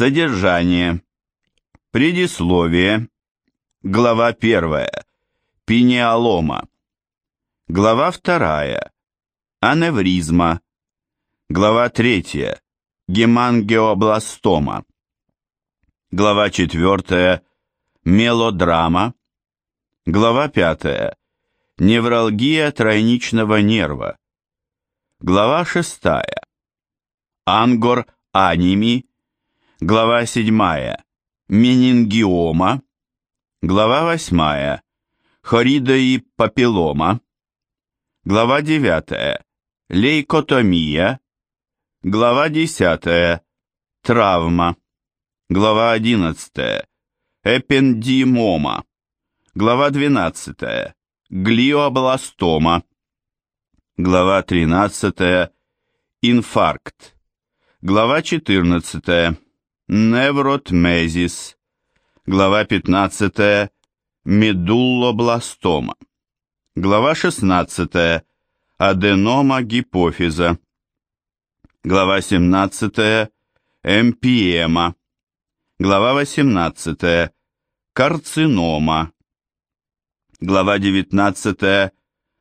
Содержание. Предисловие. Глава 1. Пинеалома. Глава 2. Аневризма. Глава 3. Гемангиобластома. Глава 4. Мелодрама. Глава 5. Невралгия тройничного нерва. Глава 6. Ангор аними. Глава 7. Менингиома. Глава 8. Хорида и папиллома. Глава 9. Лейкотомия. Глава 10. Травма. Глава 11. Эпендимома. Глава 12. Глиобластома. Глава 13. Инфаркт. Глава 14. Невротмезис. Глава 15. Медуллобластома. Глава 16. Аденома гипофиза. Глава 17. Эмпиема. Глава 18. Карцинома. Глава 19.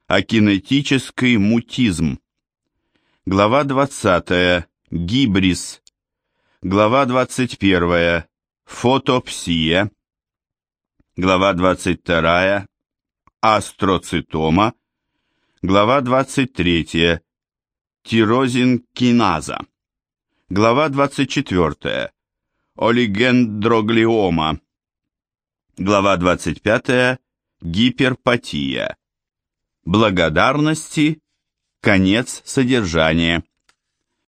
Акинетический мутизм. Глава 20. Гибрис. Глава 21. Фотопсия. Глава 22. Астроцитома. Глава 23. Тирозинкиназа. Глава 24. Олигендроглиома. Глава 25. Гиперпатия. Благодарности. Конец содержания.